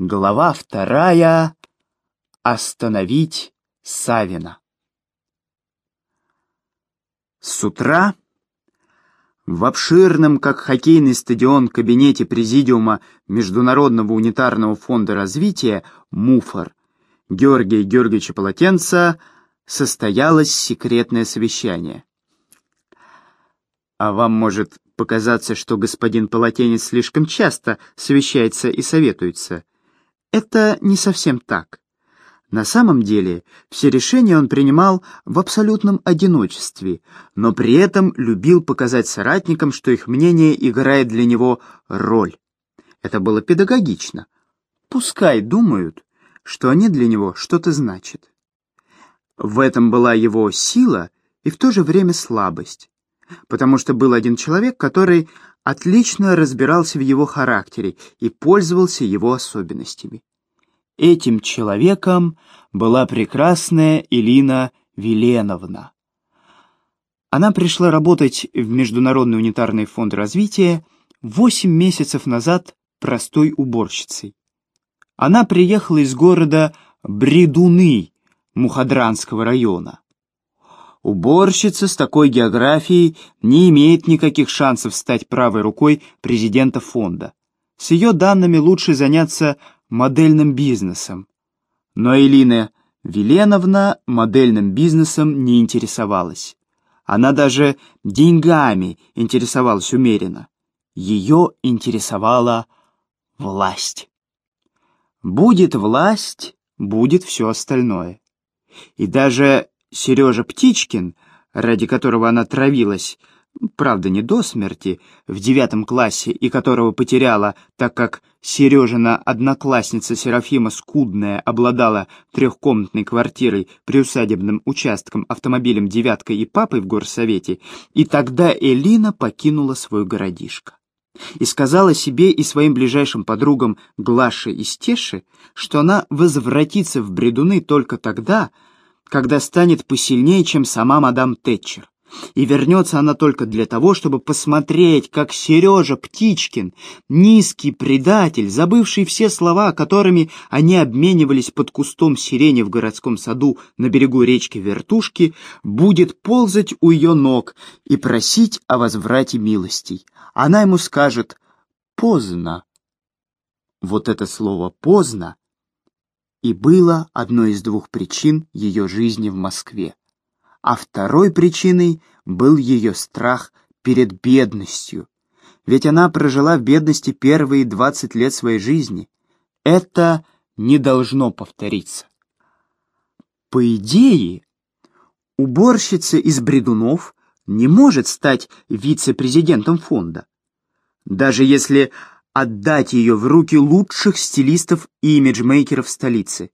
Глава вторая. Остановить Савина. С утра в обширном, как хоккейный стадион, кабинете Президиума Международного унитарного фонда развития МУФОР Георгия Георгиевича Полотенца состоялось секретное совещание. А вам может показаться, что господин Полотенец слишком часто совещается и советуется. Это не совсем так. На самом деле, все решения он принимал в абсолютном одиночестве, но при этом любил показать соратникам, что их мнение играет для него роль. Это было педагогично. Пускай думают, что они для него что-то значат. В этом была его сила и в то же время слабость, потому что был один человек, который отлично разбирался в его характере и пользовался его особенностями. Этим человеком была прекрасная Элина Веленовна. Она пришла работать в Международный унитарный фонд развития восемь месяцев назад простой уборщицей. Она приехала из города Бредуны Мухадранского района. Уборщица с такой географией не имеет никаких шансов стать правой рукой президента фонда. С ее данными лучше заняться модельным бизнесом. Но Элина Веленовна модельным бизнесом не интересовалась. Она даже деньгами интересовалась умеренно. Ее интересовала власть. Будет власть, будет все остальное. И даже Сережа Птичкин, ради которого она травилась, правда не до смерти, в девятом классе и которого потеряла, так как Сережина одноклассница Серафима Скудная обладала трехкомнатной квартирой, приусадебным участком, автомобилем «девяткой» и папой в горсовете, и тогда Элина покинула свой городишко. И сказала себе и своим ближайшим подругам Глаше и Стеше, что она возвратится в бредуны только тогда, когда станет посильнее, чем сама мадам Тэтчер. И вернется она только для того, чтобы посмотреть, как Сережа Птичкин, низкий предатель, забывший все слова, которыми они обменивались под кустом сирени в городском саду на берегу речки Вертушки, будет ползать у ее ног и просить о возврате милостей. Она ему скажет «поздно». Вот это слово «поздно» и было одной из двух причин ее жизни в Москве а второй причиной был ее страх перед бедностью. Ведь она прожила в бедности первые 20 лет своей жизни. Это не должно повториться. По идее, уборщица из бредунов не может стать вице-президентом фонда. Даже если отдать ее в руки лучших стилистов и имиджмейкеров столицы.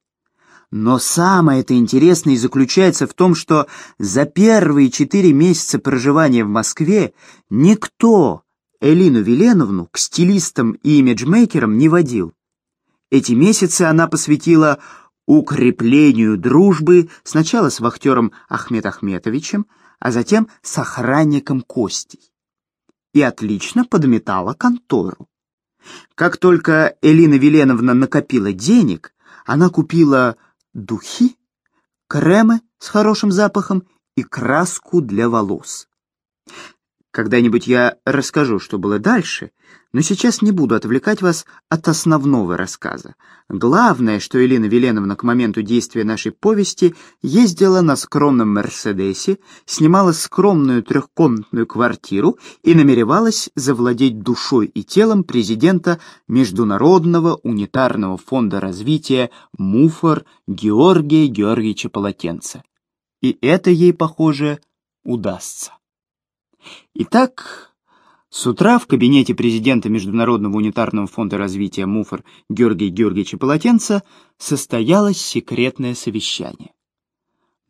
Но самое-то интересное заключается в том, что за первые четыре месяца проживания в Москве никто Элину Веленовну к стилистам и имиджмейкерам не водил. Эти месяцы она посвятила укреплению дружбы сначала с вахтером Ахмед Ахметовичем, а затем с охранником Костей. И отлично подметала контору. Как только Элина Веленовна накопила денег, она купила духи, кремы с хорошим запахом и краску для волос. Когда-нибудь я расскажу, что было дальше, но сейчас не буду отвлекать вас от основного рассказа. Главное, что Елена Веленовна к моменту действия нашей повести ездила на скромном «Мерседесе», снимала скромную трехкомнатную квартиру и намеревалась завладеть душой и телом президента Международного унитарного фонда развития МУФОР Георгия Георгиевича Полотенца. И это ей, похоже, удастся. Итак, с утра в кабинете президента Международного унитарного фонда развития МУФОР Георгия Георгиевича Полотенца состоялось секретное совещание.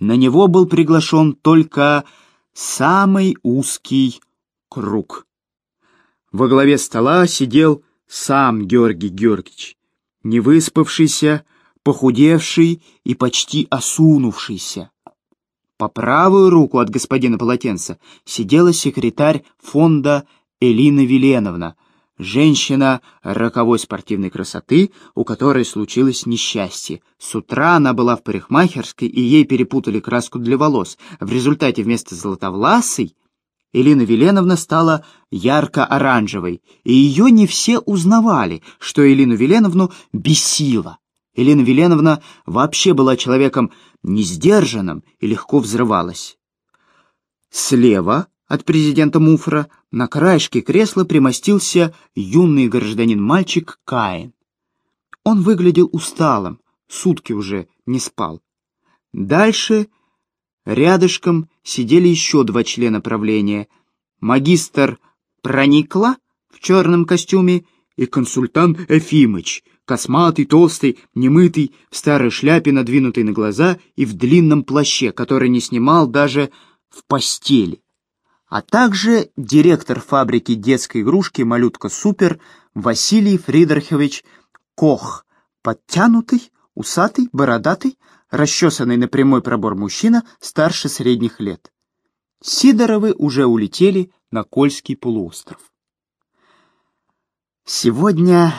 На него был приглашен только самый узкий круг. Во главе стола сидел сам Георгий Георгиевич, невыспавшийся, похудевший и почти осунувшийся. По правую руку от господина Полотенца сидела секретарь фонда Элина Веленовна, Женщина роковой спортивной красоты, у которой случилось несчастье. С утра она была в парикмахерской, и ей перепутали краску для волос. В результате вместо золотовласой Элина Веленовна стала ярко-оранжевой, и ее не все узнавали, что Элину Веленовну бесило. Елена Веленовна вообще была человеком несдержанным и легко взрывалась. Слева от президента Муфра на краешке кресла примостился юный гражданин-мальчик Каин. Он выглядел усталым, сутки уже не спал. Дальше рядышком сидели еще два члена правления. Магистр Проникла в черном костюме и консультант Эфимыч, косматый, толстый, немытый, в старой шляпе, надвинутой на глаза и в длинном плаще, который не снимал даже в постели. А также директор фабрики детской игрушки «Малютка Супер» Василий Фридерхович Кох, подтянутый, усатый, бородатый, расчесанный на прямой пробор мужчина старше средних лет. Сидоровы уже улетели на Кольский полуостров. «Сегодня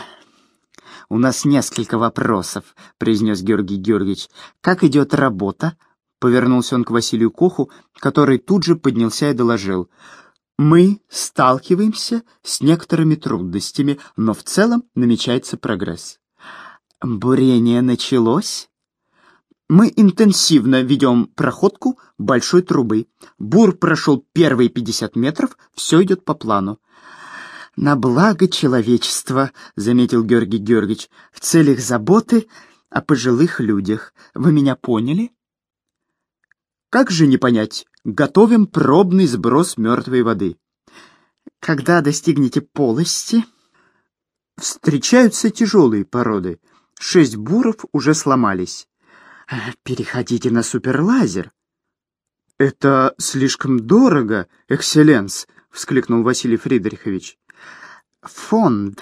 у нас несколько вопросов», — произнес Георгий Георгиевич. «Как идет работа?» — повернулся он к Василию Коху, который тут же поднялся и доложил. «Мы сталкиваемся с некоторыми трудностями, но в целом намечается прогресс». «Бурение началось?» Мы интенсивно ведем проходку большой трубы. Бур прошел первые 50 метров, все идет по плану. «На благо человечества», — заметил Георгий Георгиевич, — «в целях заботы о пожилых людях. Вы меня поняли?» «Как же не понять? Готовим пробный сброс мертвой воды». «Когда достигнете полости?» «Встречаются тяжелые породы. Шесть буров уже сломались». «Переходите на суперлазер». «Это слишком дорого, экселленс», — вскликнул Василий Фридрихович. «Фонд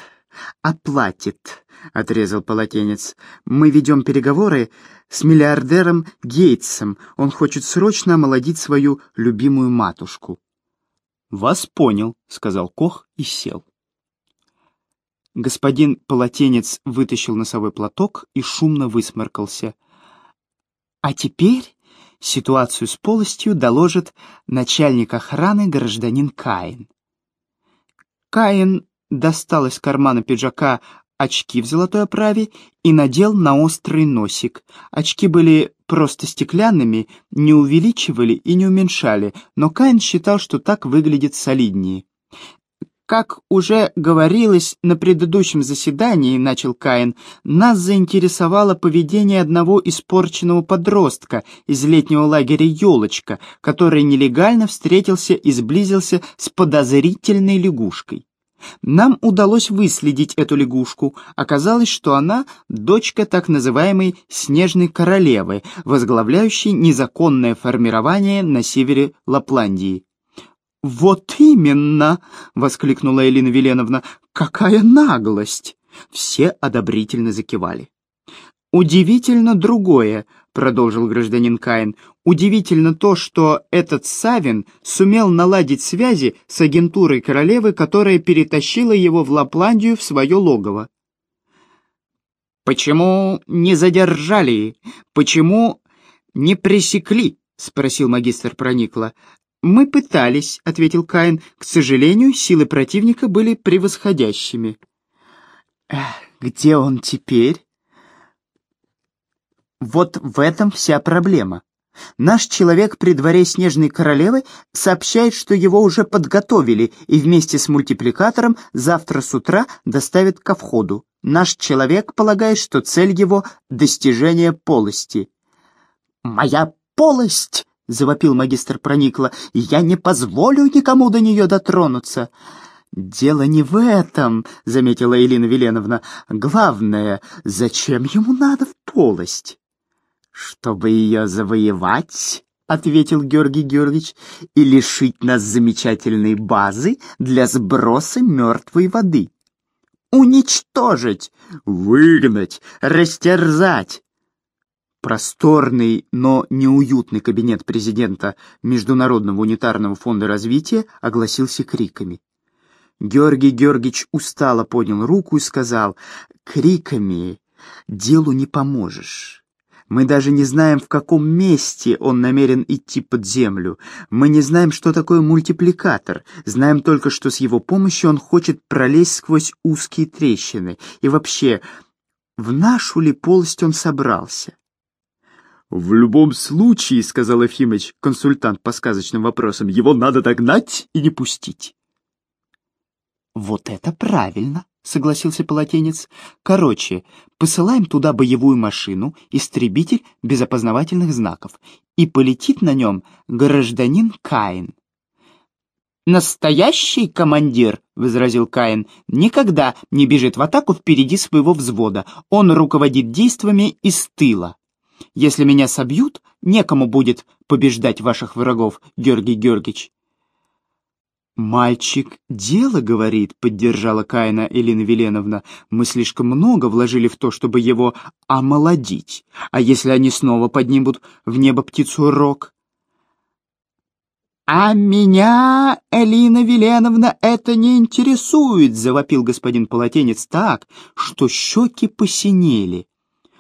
оплатит», — отрезал полотенец. «Мы ведем переговоры с миллиардером Гейтсом. Он хочет срочно омолодить свою любимую матушку». «Вас понял», — сказал Кох и сел. Господин полотенец вытащил носовой платок и шумно высморкался. «А теперь ситуацию с полостью доложит начальник охраны гражданин Каин». Каин достал из кармана пиджака очки в золотой оправе и надел на острый носик. Очки были просто стеклянными, не увеличивали и не уменьшали, но Каин считал, что так выглядит солиднее. «Как уже говорилось на предыдущем заседании, — начал Каин, — нас заинтересовало поведение одного испорченного подростка из летнего лагеря «Елочка», который нелегально встретился и сблизился с подозрительной лягушкой. Нам удалось выследить эту лягушку. Оказалось, что она дочка так называемой «снежной королевы», возглавляющей незаконное формирование на севере Лапландии. «Вот именно!» — воскликнула Элина Веленовна. «Какая наглость!» Все одобрительно закивали. «Удивительно другое», — продолжил гражданин Каин. «Удивительно то, что этот Савин сумел наладить связи с агентурой королевы, которая перетащила его в Лапландию в свое логово». «Почему не задержали? Почему не пресекли?» — спросил магистр Проникла. «Мы пытались», — ответил Каин. «К сожалению, силы противника были превосходящими». «Где он теперь?» Вот в этом вся проблема. Наш человек при дворе Снежной Королевы сообщает, что его уже подготовили и вместе с мультипликатором завтра с утра доставят ко входу. Наш человек полагает, что цель его — достижение полости. «Моя полость!» — завопил магистр Проникла. «Я не позволю никому до нее дотронуться!» «Дело не в этом», — заметила Елена Веленовна. «Главное, зачем ему надо в полость?» «Чтобы ее завоевать», — ответил Георгий Георгиевич, «и лишить нас замечательной базы для сброса мертвой воды. Уничтожить, выгнать, растерзать». Просторный, но неуютный кабинет президента Международного унитарного фонда развития огласился криками. Георгий Георгиевич устало поднял руку и сказал, «Криками делу не поможешь. Мы даже не знаем, в каком месте он намерен идти под землю. Мы не знаем, что такое мультипликатор. Знаем только, что с его помощью он хочет пролезть сквозь узкие трещины. И вообще, в нашу ли полость он собрался? «В любом случае, — сказал Ефимыч, консультант по сказочным вопросам, — его надо догнать и не пустить». «Вот это правильно!» — согласился полотенец. «Короче, посылаем туда боевую машину, истребитель без опознавательных знаков, и полетит на нем гражданин Каин». «Настоящий командир», — возразил Каин, — «никогда не бежит в атаку впереди своего взвода. Он руководит действиями из тыла. Если меня собьют, некому будет побеждать ваших врагов, Георгий Георгиевич. «Мальчик дело говорит», — поддержала Каина Элина Веленовна. «Мы слишком много вложили в то, чтобы его омолодить. А если они снова поднимут в небо птицу рок?» «А меня, Элина Веленовна, это не интересует», — завопил господин Полотенец так, что щеки посинели.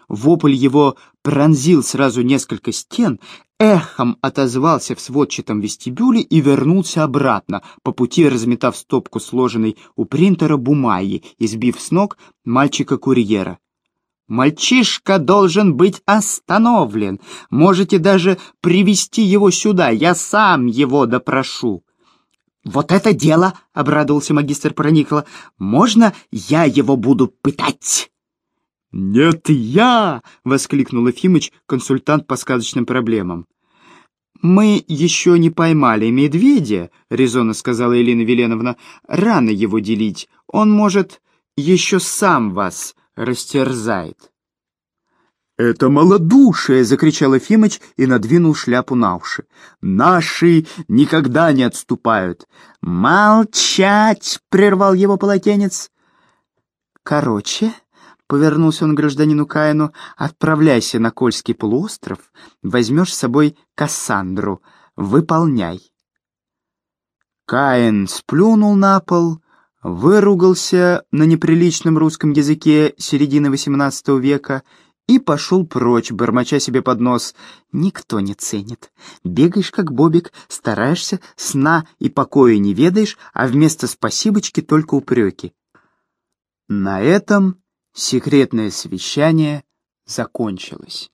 Вопль его пронзил сразу несколько стен, эхом отозвался в сводчатом вестибюле и вернулся обратно, по пути разметав стопку сложенной у принтера бумаги и сбив с ног мальчика-курьера. «Мальчишка должен быть остановлен. Можете даже привести его сюда. Я сам его допрошу». «Вот это дело!» — обрадовался магистр Проникла. «Можно я его буду пытать?» «Нет, я!» — воскликнул Ефимыч, консультант по сказочным проблемам. «Мы еще не поймали медведя», — резонно сказала Елена Веленовна. «Рано его делить. Он, может, еще сам вас растерзает». «Это малодушие!» — закричал Ефимыч и надвинул шляпу на уши. «Наши никогда не отступают!» «Молчать!» — прервал его полотенец. «Короче...» — повернулся он к гражданину Каину, — «отправляйся на Кольский полуостров, возьмешь с собой Кассандру, выполняй». Каин сплюнул на пол, выругался на неприличном русском языке середины XVIII века и пошел прочь, бормоча себе под нос. «Никто не ценит. Бегаешь, как бобик, стараешься, сна и покоя не ведаешь, а вместо спасибочки только упреки». На этом Секретное совещание закончилось.